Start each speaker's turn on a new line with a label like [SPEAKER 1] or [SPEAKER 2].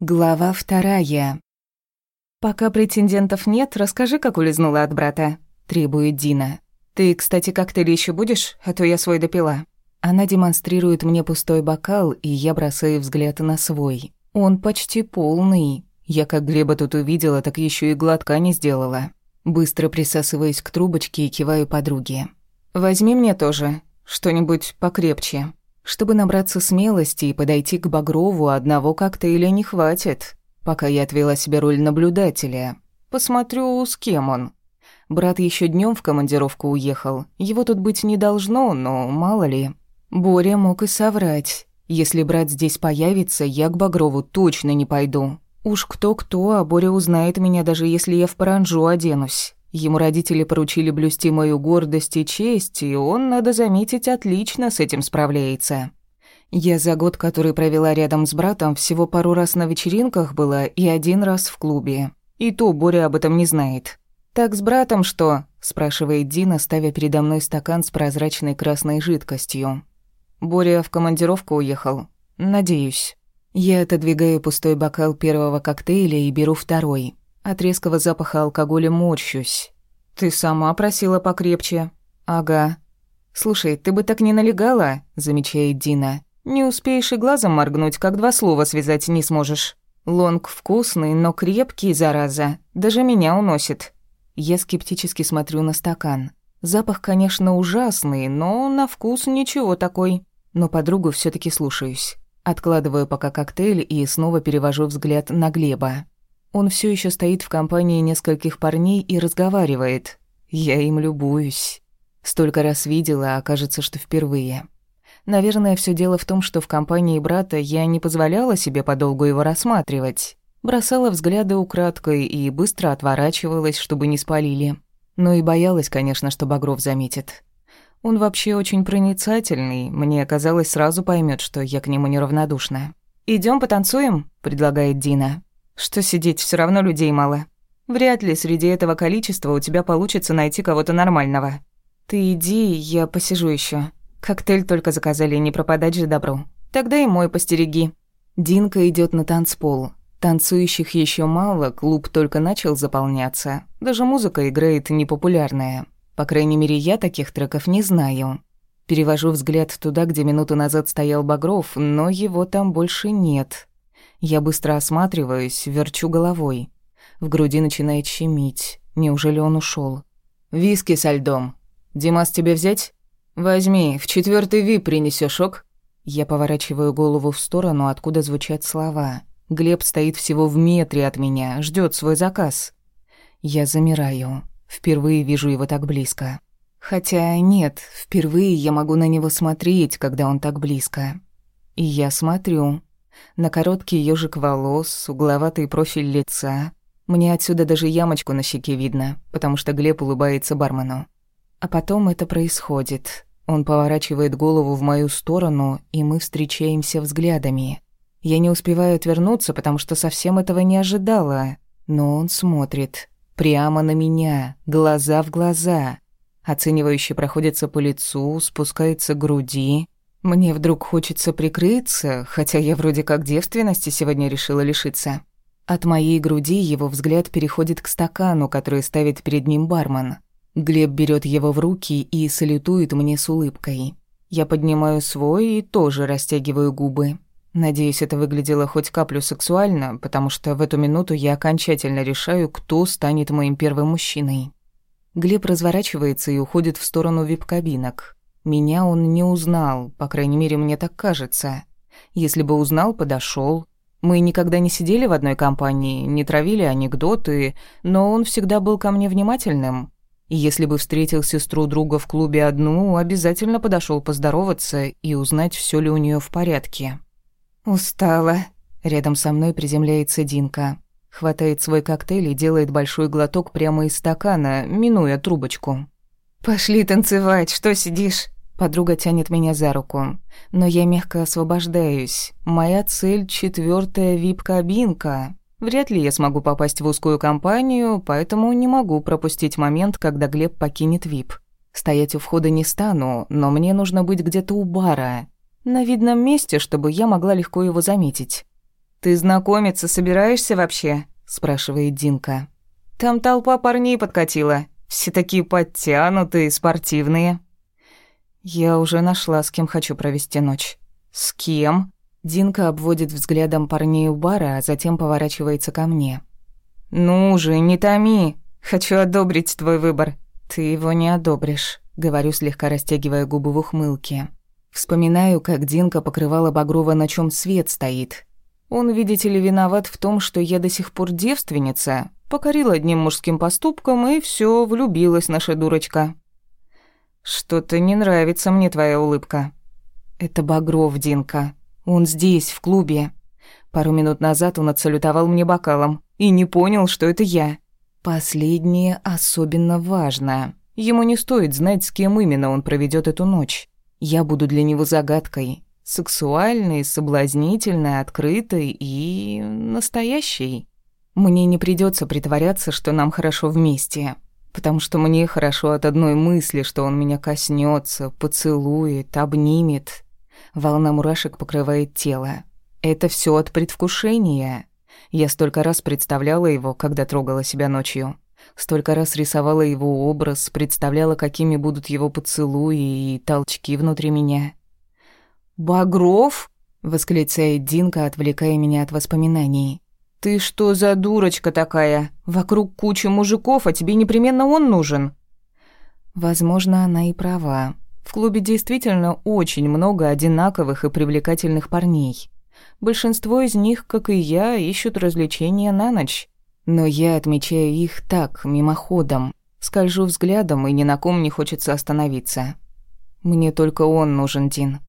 [SPEAKER 1] Глава вторая. «Пока претендентов нет, расскажи, как улизнула от брата», — требует Дина. «Ты, кстати, коктейль еще будешь, а то я свой допила». Она демонстрирует мне пустой бокал, и я бросаю взгляд на свой. Он почти полный. Я как Глеба тут увидела, так еще и глотка не сделала. Быстро присасываюсь к трубочке и киваю подруге. «Возьми мне тоже что-нибудь покрепче». Чтобы набраться смелости и подойти к Багрову, одного коктейля не хватит. Пока я отвела себе роль наблюдателя. Посмотрю, с кем он. Брат еще днем в командировку уехал. Его тут быть не должно, но мало ли. Боря мог и соврать. Если брат здесь появится, я к Багрову точно не пойду. Уж кто-кто, а Боря узнает меня, даже если я в паранжу оденусь. Ему родители поручили блюсти мою гордость и честь, и он, надо заметить, отлично с этим справляется. Я за год, который провела рядом с братом, всего пару раз на вечеринках была и один раз в клубе. И то Боря об этом не знает. «Так с братом что?» – спрашивает Дина, ставя передо мной стакан с прозрачной красной жидкостью. Боря в командировку уехал. Надеюсь. Я отодвигаю пустой бокал первого коктейля и беру второй. От резкого запаха алкоголя морщусь. «Ты сама просила покрепче». «Ага». «Слушай, ты бы так не налегала», — замечает Дина. «Не успеешь и глазом моргнуть, как два слова связать не сможешь. Лонг вкусный, но крепкий, зараза. Даже меня уносит». Я скептически смотрю на стакан. Запах, конечно, ужасный, но на вкус ничего такой. Но подругу все таки слушаюсь. Откладываю пока коктейль и снова перевожу взгляд на Глеба. Он все еще стоит в компании нескольких парней и разговаривает. Я им любуюсь. Столько раз видела, а кажется, что впервые. Наверное, все дело в том, что в компании брата я не позволяла себе подолгу его рассматривать. Бросала взгляды украдкой и быстро отворачивалась, чтобы не спалили. Но и боялась, конечно, что Багров заметит. Он вообще очень проницательный, мне казалось, сразу поймет, что я к нему неравнодушна. Идем потанцуем?» – предлагает Дина. Что сидеть, все равно людей мало. Вряд ли среди этого количества у тебя получится найти кого-то нормального. Ты иди, я посижу еще. Коктейль только заказали, не пропадать же добру. Тогда и мой постереги. Динка идет на танцпол. Танцующих еще мало, клуб только начал заполняться. Даже музыка играет непопулярная. По крайней мере, я таких треков не знаю. Перевожу взгляд туда, где минуту назад стоял Багров, но его там больше нет. Я быстро осматриваюсь, верчу головой. В груди начинает щемить. Неужели он ушел? «Виски со льдом. Димас, тебе взять?» «Возьми, в четвертый вип принесешь ок?» Я поворачиваю голову в сторону, откуда звучат слова. Глеб стоит всего в метре от меня, ждет свой заказ. Я замираю. Впервые вижу его так близко. Хотя нет, впервые я могу на него смотреть, когда он так близко. И я смотрю. На короткий ёжик волос, угловатый профиль лица. Мне отсюда даже ямочку на щеке видно, потому что Глеб улыбается бармену. А потом это происходит. Он поворачивает голову в мою сторону, и мы встречаемся взглядами. Я не успеваю отвернуться, потому что совсем этого не ожидала. Но он смотрит. Прямо на меня, глаза в глаза. Оценивающе проходится по лицу, спускается к груди. Мне вдруг хочется прикрыться, хотя я вроде как девственности сегодня решила лишиться. От моей груди его взгляд переходит к стакану, который ставит перед ним бармен. Глеб берет его в руки и салютует мне с улыбкой. Я поднимаю свой и тоже растягиваю губы. Надеюсь, это выглядело хоть каплю сексуально, потому что в эту минуту я окончательно решаю, кто станет моим первым мужчиной. Глеб разворачивается и уходит в сторону вип-кабинок. Меня он не узнал, по крайней мере, мне так кажется. Если бы узнал, подошел. Мы никогда не сидели в одной компании, не травили анекдоты, но он всегда был ко мне внимательным. И если бы встретил сестру друга в клубе одну, обязательно подошел поздороваться и узнать, все ли у нее в порядке. Устала. Рядом со мной приземляется Динка. Хватает свой коктейль и делает большой глоток прямо из стакана, минуя трубочку. «Пошли танцевать, что сидишь?» Подруга тянет меня за руку, но я мягко освобождаюсь. Моя цель — четвертая вип-кабинка. Вряд ли я смогу попасть в узкую компанию, поэтому не могу пропустить момент, когда Глеб покинет вип. Стоять у входа не стану, но мне нужно быть где-то у бара. На видном месте, чтобы я могла легко его заметить. «Ты знакомиться собираешься вообще?» – спрашивает Динка. «Там толпа парней подкатила. Все такие подтянутые, спортивные». «Я уже нашла, с кем хочу провести ночь». «С кем?» Динка обводит взглядом парней у бара, а затем поворачивается ко мне. «Ну же, не томи. Хочу одобрить твой выбор». «Ты его не одобришь», — говорю, слегка растягивая губы в ухмылке. Вспоминаю, как Динка покрывала Багрова, на чем свет стоит. Он, видите ли, виноват в том, что я до сих пор девственница, покорила одним мужским поступком, и все влюбилась наша дурочка. Что-то не нравится мне твоя улыбка. Это Багров, Динка. Он здесь, в клубе. Пару минут назад он отсалютовал мне бокалом и не понял, что это я. Последнее особенно важно. Ему не стоит знать, с кем именно он проведет эту ночь. Я буду для него загадкой. Сексуальной, соблазнительной, открытой и... настоящей. Мне не придется притворяться, что нам хорошо вместе, потому что мне хорошо от одной мысли, что он меня коснется, поцелует, обнимет. Волна мурашек покрывает тело. Это все от предвкушения. Я столько раз представляла его, когда трогала себя ночью. Столько раз рисовала его образ, представляла, какими будут его поцелуи и толчки внутри меня. «Багров?» — восклицает Динка, отвлекая меня от воспоминаний. «Ты что за дурочка такая? Вокруг куча мужиков, а тебе непременно он нужен». Возможно, она и права. В клубе действительно очень много одинаковых и привлекательных парней. Большинство из них, как и я, ищут развлечения на ночь. Но я отмечаю их так, мимоходом. Скольжу взглядом, и ни на ком не хочется остановиться. Мне только он нужен, Дин.